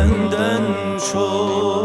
等等愁。